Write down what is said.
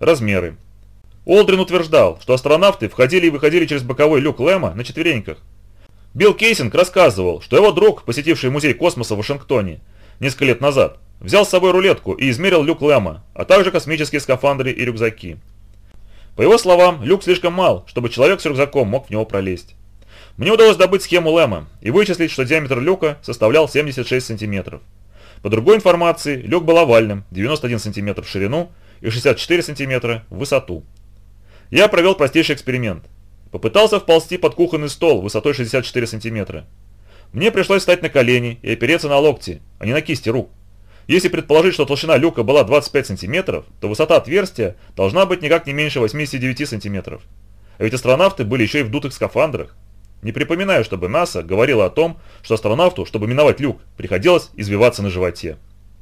Размеры. Олдрин утверждал, что астронавты входили и выходили через боковой люк Лэма на четвереньках. Билл Кейсинг рассказывал, что его друг, посетивший музей космоса в Вашингтоне несколько лет назад, взял с собой рулетку и измерил люк Лэма, а также космические скафандры и рюкзаки. По его словам, люк слишком мал, чтобы человек с рюкзаком мог в него пролезть. Мне удалось добыть схему Лэма и вычислить, что диаметр люка составлял 76 сантиметров. По другой информации, люк был овальным, 91 см в ширину и 64 см в высоту. Я провел простейший эксперимент. Попытался вползти под кухонный стол высотой 64 см. Мне пришлось встать на колени и опереться на локти, а не на кисти рук. Если предположить, что толщина люка была 25 см, то высота отверстия должна быть никак не меньше 89 см. А ведь астронавты были еще и в дутых скафандрах. Не припоминаю, чтобы НАСА говорила о том, что астронавту, чтобы миновать люк, приходилось извиваться на животе.